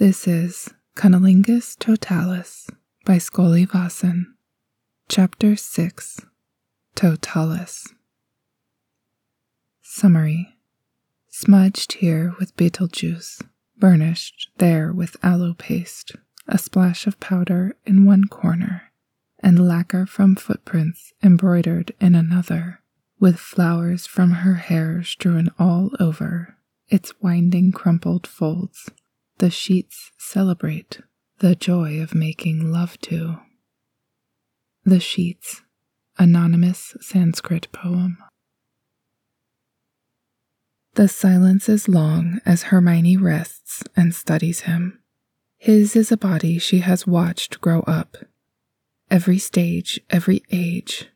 This is Cunnilingus Totalus by Scully Vossen, Chapter 6 Totalus. Summary. Smudged here with betel juice, burnished there with aloe paste, a splash of powder in one corner, and lacquer from footprints embroidered in another, with flowers from her hair strewn all over its winding crumpled folds the sheets celebrate the joy of making love to. The Sheets, Anonymous Sanskrit Poem. The silence is long as Hermione rests and studies him. His is a body she has watched grow up. Every stage, every age.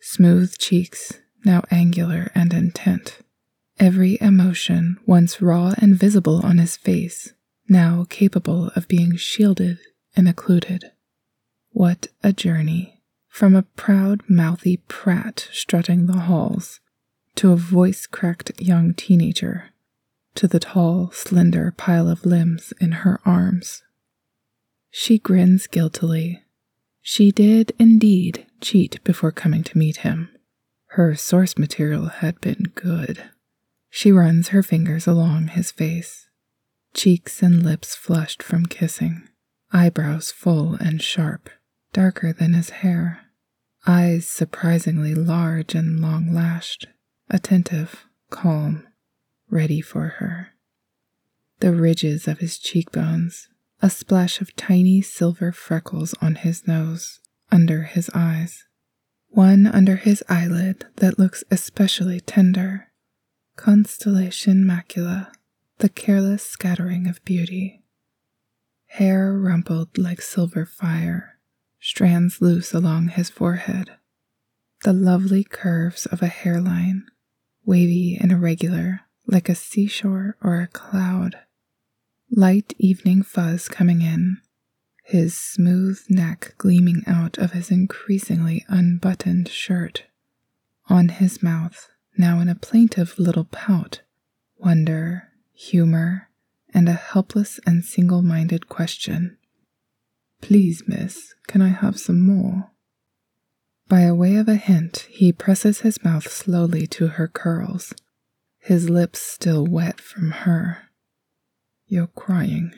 Smooth cheeks, now angular and intent. Every emotion once raw and visible on his face now capable of being shielded and occluded. What a journey from a proud, mouthy prat strutting the halls to a voice cracked young teenager to the tall, slender pile of limbs in her arms. She grins guiltily. She did indeed cheat before coming to meet him. Her source material had been good. She runs her fingers along his face cheeks and lips flushed from kissing, eyebrows full and sharp, darker than his hair, eyes surprisingly large and long lashed, attentive, calm, ready for her. The ridges of his cheekbones, a splash of tiny silver freckles on his nose, under his eyes, one under his eyelid that looks especially tender, constellation macula the careless scattering of beauty. Hair rumpled like silver fire, strands loose along his forehead. The lovely curves of a hairline, wavy and irregular, like a seashore or a cloud. Light evening fuzz coming in, his smooth neck gleaming out of his increasingly unbuttoned shirt. On his mouth, now in a plaintive little pout, wonder humor, and a helpless and single minded question. Please, miss, can I have some more? By way of a hint, he presses his mouth slowly to her curls, his lips still wet from her. You're crying,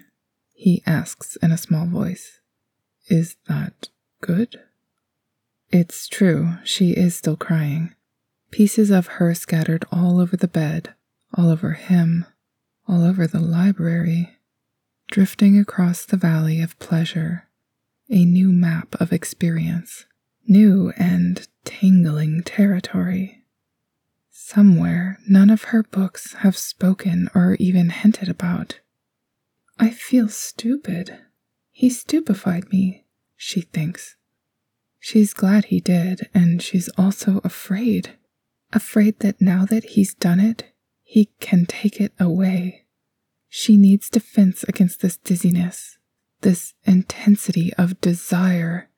he asks in a small voice. Is that good? It's true, she is still crying. Pieces of her scattered all over the bed, all over him, all over the library, drifting across the valley of pleasure, a new map of experience, new and tangling territory. Somewhere none of her books have spoken or even hinted about. I feel stupid. He stupefied me, she thinks. She's glad he did, and she's also afraid. Afraid that now that he's done it, he can take it away. She needs defense against this dizziness, this intensity of desire.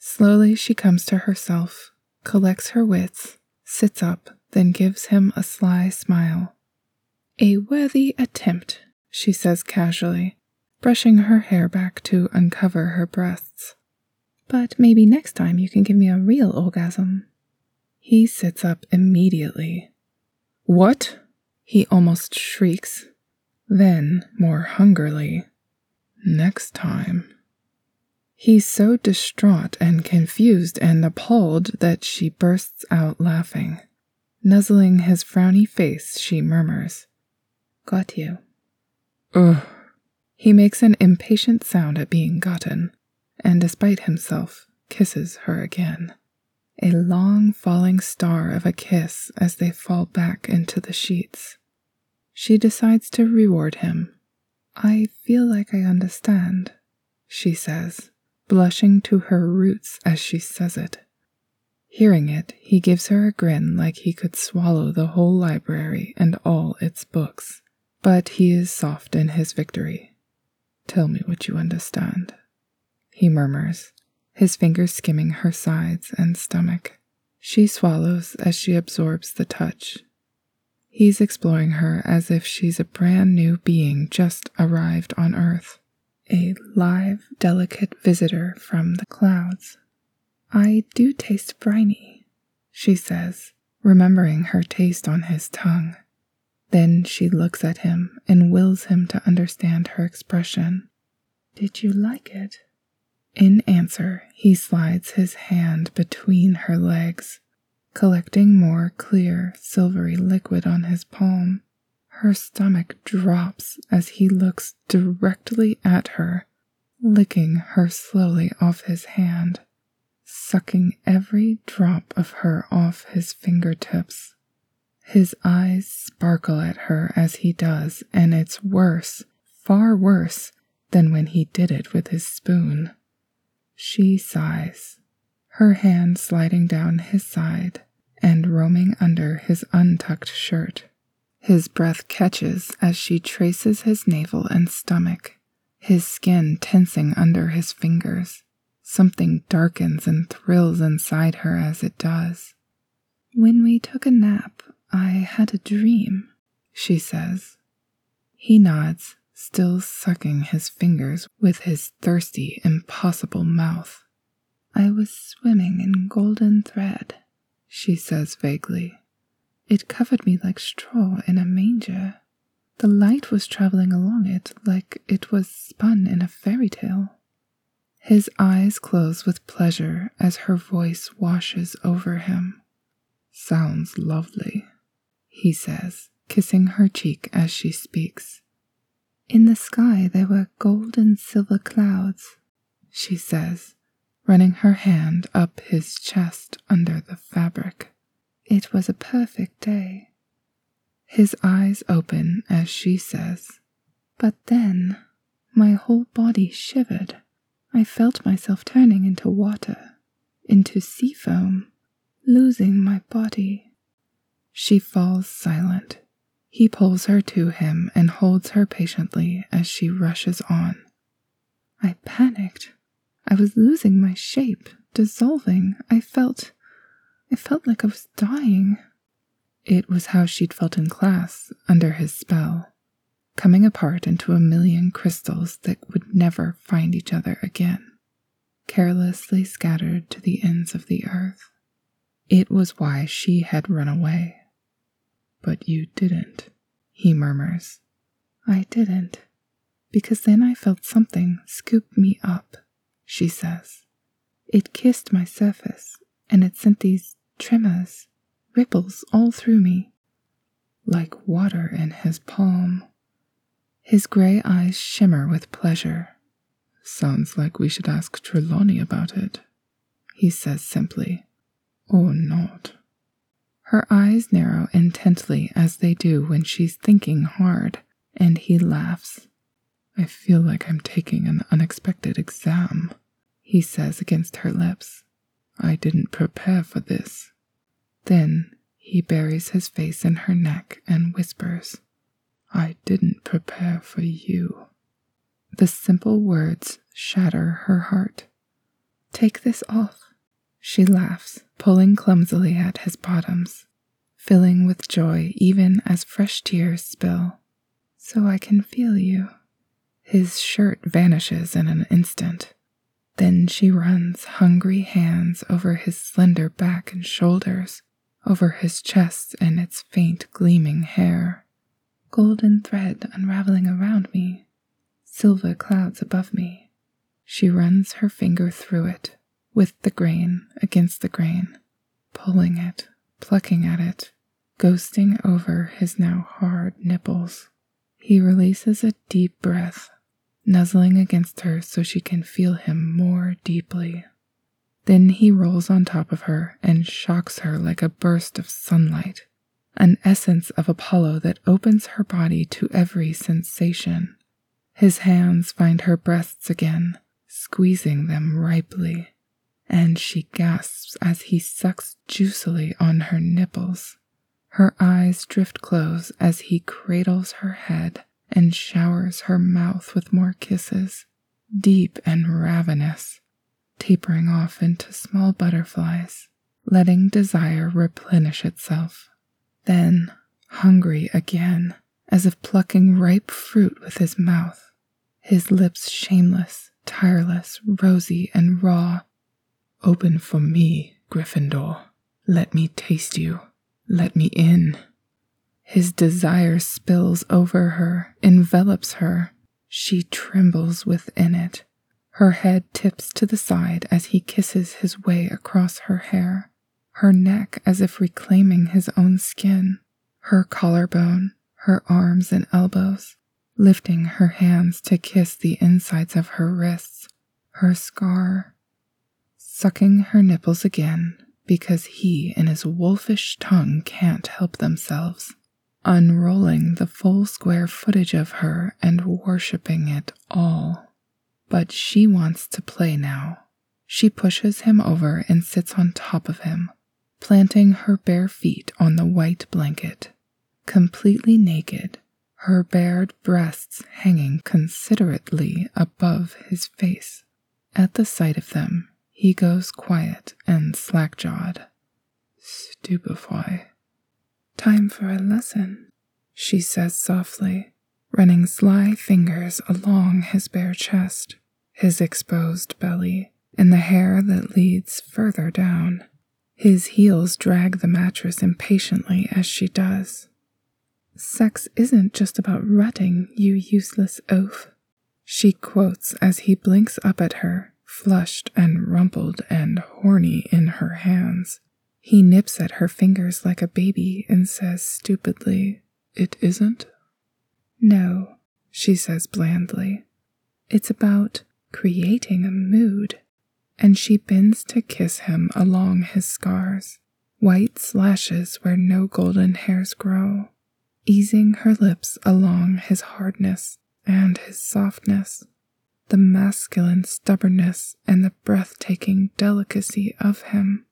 Slowly she comes to herself, collects her wits, sits up, then gives him a sly smile. A worthy attempt, she says casually, brushing her hair back to uncover her breasts. But maybe next time you can give me a real orgasm. He sits up immediately. What? He almost shrieks. Then, more hungrily, next time. He's so distraught and confused and appalled that she bursts out laughing. Nuzzling his frowny face, she murmurs, Got you. Ugh. He makes an impatient sound at being gotten, and despite himself, kisses her again. A long falling star of a kiss as they fall back into the sheets. She decides to reward him. I feel like I understand, she says, blushing to her roots as she says it. Hearing it, he gives her a grin like he could swallow the whole library and all its books. But he is soft in his victory. Tell me what you understand, he murmurs, his fingers skimming her sides and stomach. She swallows as she absorbs the touch He's exploring her as if she's a brand new being just arrived on Earth. a live, delicate visitor from the clouds. I do taste briny, she says, remembering her taste on his tongue. Then she looks at him and wills him to understand her expression. Did you like it? In answer, he slides his hand between her legs, collecting more clear, silvery liquid on his palm. Her stomach drops as he looks directly at her, licking her slowly off his hand, sucking every drop of her off his fingertips. His eyes sparkle at her as he does, and it's worse, far worse, than when he did it with his spoon. She sighs, her hand sliding down his side and roaming under his untucked shirt. His breath catches as she traces his navel and stomach, his skin tensing under his fingers. Something darkens and thrills inside her as it does. When we took a nap, I had a dream, she says. He nods, still sucking his fingers with his thirsty, impossible mouth. I was swimming in golden thread, she says vaguely. It covered me like straw in a manger. The light was traveling along it like it was spun in a fairy tale. His eyes close with pleasure as her voice washes over him. Sounds lovely, he says, kissing her cheek as she speaks. In the sky there were gold and silver clouds, she says, running her hand up his chest under the fabric. It was a perfect day. His eyes open as she says, But then my whole body shivered. I felt myself turning into water, into sea foam, losing my body. She falls silent. He pulls her to him and holds her patiently as she rushes on. I panicked. I was losing my shape, dissolving. I felt I felt like I was dying. It was how she'd felt in class under his spell, coming apart into a million crystals that would never find each other again, carelessly scattered to the ends of the earth. It was why she had run away. But you didn't, he murmurs. I didn't, because then I felt something scoop me up, she says. It kissed my surface and it sent these tremors, ripples all through me, like water in his palm. His gray eyes shimmer with pleasure. Sounds like we should ask Trelawney about it, he says simply. Or not. Her eyes narrow intently as they do when she's thinking hard, and he laughs. I feel like I'm taking an unexpected exam, he says against her lips. I didn't prepare for this. Then he buries his face in her neck and whispers, I didn't prepare for you. The simple words shatter her heart. Take this off. She laughs, pulling clumsily at his bottoms, filling with joy even as fresh tears spill. So I can feel you. His shirt vanishes in an instant. Then she runs hungry hands over his slender back and shoulders, over his chest and its faint gleaming hair. Golden thread unraveling around me, silver clouds above me. She runs her finger through it, with the grain against the grain, pulling it, plucking at it, ghosting over his now hard nipples. He releases a deep breath nuzzling against her so she can feel him more deeply. Then he rolls on top of her and shocks her like a burst of sunlight, an essence of Apollo that opens her body to every sensation. His hands find her breasts again, squeezing them ripely, and she gasps as he sucks juicily on her nipples. Her eyes drift close as he cradles her head and showers her mouth with more kisses, deep and ravenous, tapering off into small butterflies, letting desire replenish itself. Then, hungry again, as if plucking ripe fruit with his mouth, his lips shameless, tireless, rosy, and raw. Open for me, Gryffindor. Let me taste you. Let me in. His desire spills over her, envelops her. She trembles within it. Her head tips to the side as he kisses his way across her hair, her neck as if reclaiming his own skin, her collarbone, her arms and elbows, lifting her hands to kiss the insides of her wrists, her scar, sucking her nipples again because he and his wolfish tongue can't help themselves, unrolling the full square footage of her and worshipping it all. But she wants to play now. She pushes him over and sits on top of him, planting her bare feet on the white blanket. Completely naked, her bared breasts hanging considerately above his face. At the sight of them, he goes quiet and slack jawed. Stupefy. Time for a lesson, she says softly, running sly fingers along his bare chest, his exposed belly, and the hair that leads further down. His heels drag the mattress impatiently as she does. Sex isn't just about rutting, you useless oaf, she quotes as he blinks up at her flushed and rumpled and horny in her hands. He nips at her fingers like a baby and says stupidly, It isn't? No, she says blandly. It's about creating a mood. And she bends to kiss him along his scars, white slashes where no golden hairs grow, easing her lips along his hardness and his softness the masculine stubbornness and the breathtaking delicacy of him.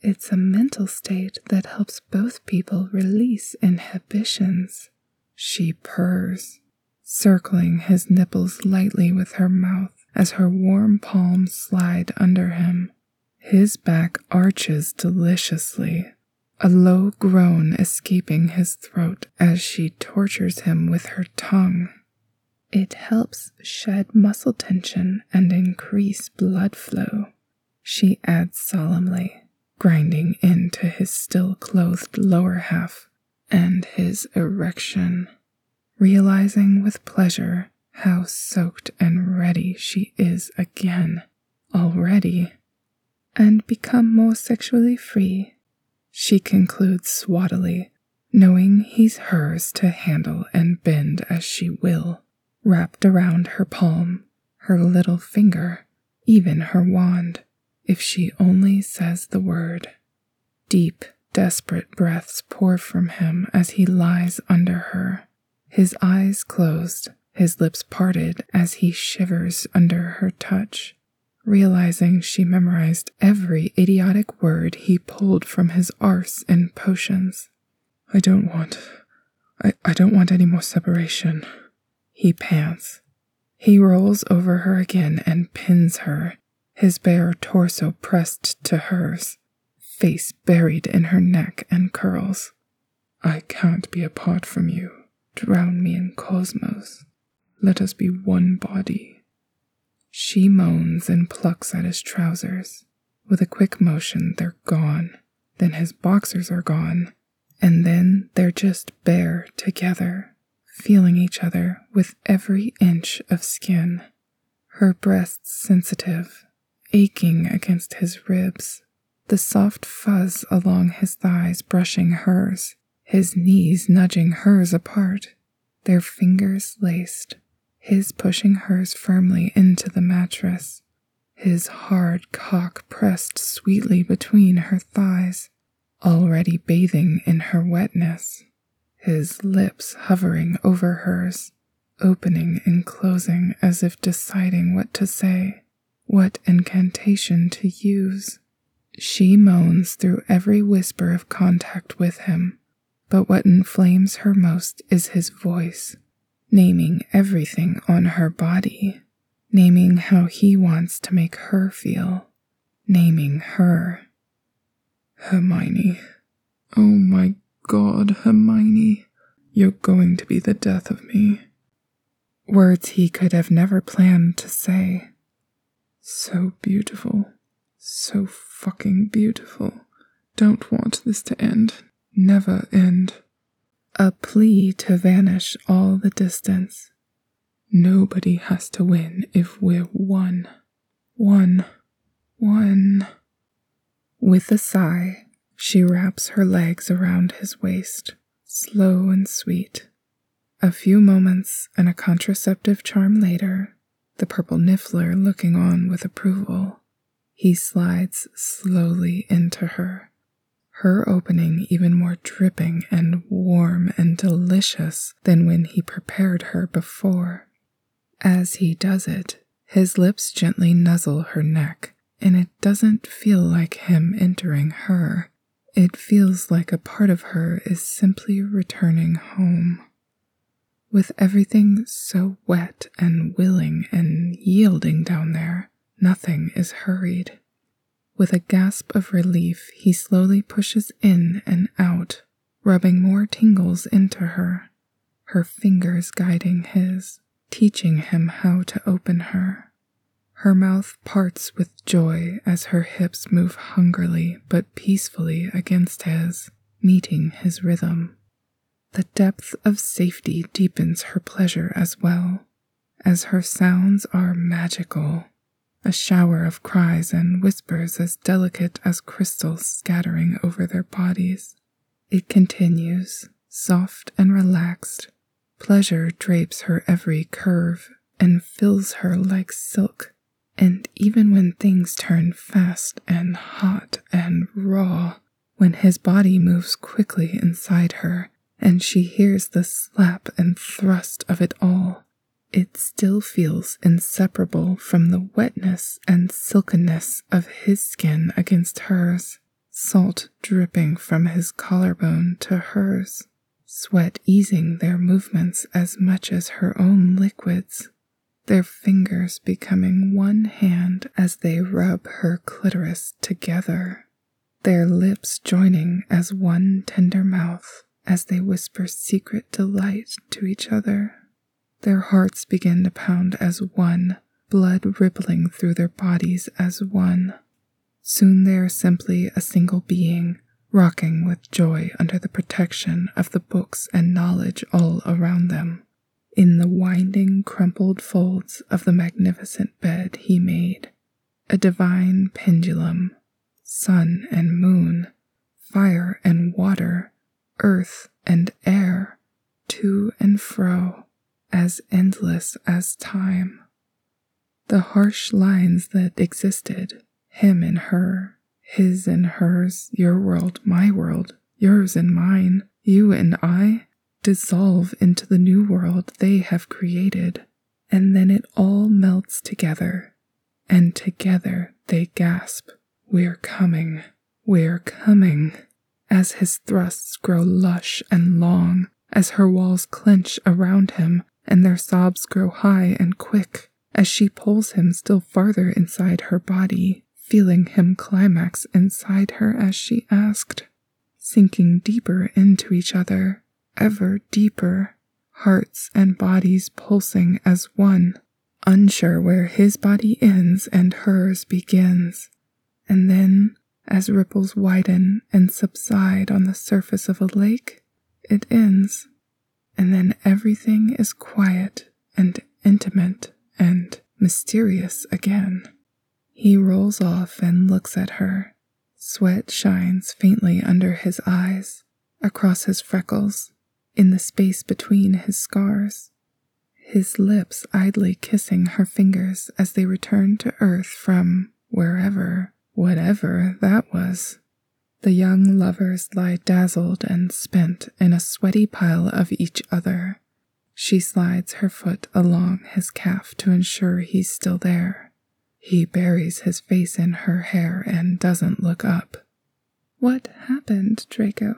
It's a mental state that helps both people release inhibitions. She purrs, circling his nipples lightly with her mouth as her warm palms slide under him. His back arches deliciously, a low groan escaping his throat as she tortures him with her tongue. It helps shed muscle tension and increase blood flow, she adds solemnly, grinding into his still clothed lower half and his erection, realizing with pleasure how soaked and ready she is again, already, and become more sexually free, she concludes swaddily, knowing he's hers to handle and bend as she will wrapped around her palm, her little finger, even her wand, if she only says the word. Deep, desperate breaths pour from him as he lies under her, his eyes closed, his lips parted as he shivers under her touch, realizing she memorized every idiotic word he pulled from his arse and potions. I don't want. I, I don't want any more separation. He pants. He rolls over her again and pins her, his bare torso pressed to hers, face buried in her neck and curls. I can't be apart from you. Drown me in cosmos. Let us be one body. She moans and plucks at his trousers. With a quick motion, they're gone. Then his boxers are gone. And then they're just bare together feeling each other with every inch of skin, her breasts sensitive, aching against his ribs, the soft fuzz along his thighs brushing hers, his knees nudging hers apart, their fingers laced, his pushing hers firmly into the mattress, his hard cock pressed sweetly between her thighs, already bathing in her wetness his lips hovering over hers, opening and closing as if deciding what to say, what incantation to use. She moans through every whisper of contact with him, but what inflames her most is his voice, naming everything on her body, naming how he wants to make her feel, naming her. Hermione. Oh my God, Hermione, you're going to be the death of me. words he could have never planned to say. So beautiful. So fucking beautiful. Don't want this to end. Never end. A plea to vanish all the distance. Nobody has to win if we're one. One. One. With a sigh, she wraps her legs around his waist, slow and sweet. A few moments and a contraceptive charm later, the purple niffler looking on with approval, he slides slowly into her, her opening even more dripping and warm and delicious than when he prepared her before. As he does it, his lips gently nuzzle her neck, and it doesn't feel like him entering her. It feels like a part of her is simply returning home. With everything so wet and willing and yielding down there, nothing is hurried. With a gasp of relief, he slowly pushes in and out, rubbing more tingles into her, her fingers guiding his, teaching him how to open her. Her mouth parts with joy as her hips move hungrily but peacefully against his, meeting his rhythm. The depth of safety deepens her pleasure as well, as her sounds are magical, a shower of cries and whispers as delicate as crystals scattering over their bodies. It continues, soft and relaxed. Pleasure drapes her every curve and fills her like silk and even when things turn fast and hot and raw, when his body moves quickly inside her and she hears the slap and thrust of it all, it still feels inseparable from the wetness and silkiness of his skin against hers, salt dripping from his collarbone to hers, sweat easing their movements as much as her own liquids their fingers becoming one hand as they rub her clitoris together, their lips joining as one tender mouth as they whisper secret delight to each other. Their hearts begin to pound as one, blood rippling through their bodies as one. Soon they are simply a single being, rocking with joy under the protection of the books and knowledge all around them in the winding, crumpled folds of the magnificent bed he made, a divine pendulum, sun and moon, fire and water, earth and air, to and fro, as endless as time. The harsh lines that existed, him and her, his and hers, your world, my world, yours and mine, you and I, dissolve into the new world they have created, and then it all melts together, and together they gasp, We're coming, we're coming, as his thrusts grow lush and long, as her walls clench around him, and their sobs grow high and quick, as she pulls him still farther inside her body, feeling him climax inside her as she asked, sinking deeper into each other ever deeper, hearts and bodies pulsing as one, unsure where his body ends and hers begins. And then, as ripples widen and subside on the surface of a lake, it ends. And then everything is quiet and intimate and mysterious again. He rolls off and looks at her. Sweat shines faintly under his eyes, across his freckles, in the space between his scars, his lips idly kissing her fingers as they returned to earth from wherever, whatever that was. The young lovers lie dazzled and spent in a sweaty pile of each other. She slides her foot along his calf to ensure he's still there. He buries his face in her hair and doesn't look up. What happened, Draco?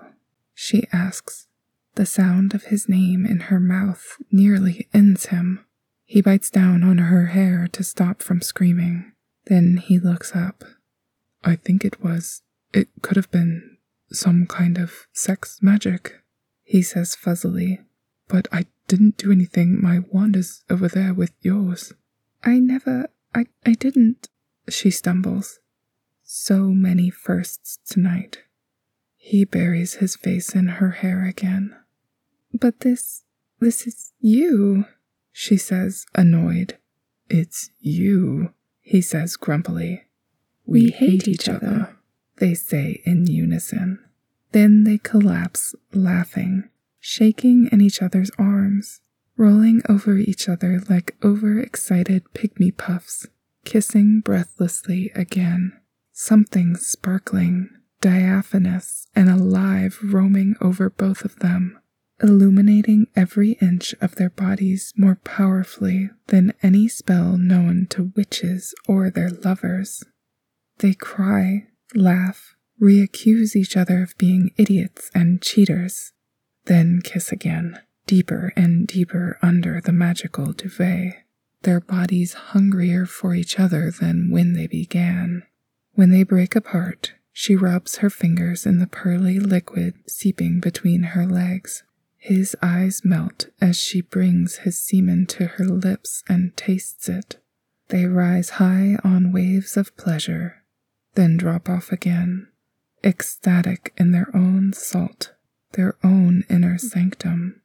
She asks, the sound of his name in her mouth nearly ends him. He bites down on her hair to stop from screaming. Then he looks up. I think it was, it could have been some kind of sex magic, he says fuzzily, but I didn't do anything. My wand is over there with yours. I never. I, I didn't. She stumbles. So many firsts tonight. He buries his face in her hair again. But this. this is you, she says, annoyed. It's you, he says grumpily. We, we hate, hate each other, other, they say in unison. Then they collapse, laughing, shaking in each other's arms, rolling over each other like overexcited pygmy puffs, kissing breathlessly again. Something sparkling, diaphanous, and alive roaming over both of them, illuminating every inch of their bodies more powerfully than any spell known to witches or their lovers. They cry, laugh, reaccuse each other of being idiots and cheaters, then kiss again, deeper and deeper under the magical duvet, their bodies hungrier for each other than when they began. When they break apart, she rubs her fingers in the pearly liquid seeping between her legs. His eyes melt as she brings his semen to her lips and tastes it. They rise high on waves of pleasure, then drop off again ecstatic in their own salt, their own inner sanctum.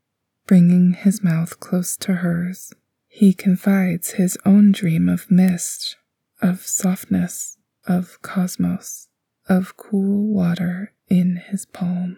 Bringing his mouth close to hers, he confides his own dream of mist, of softness, of cosmos, of cool water in his palm.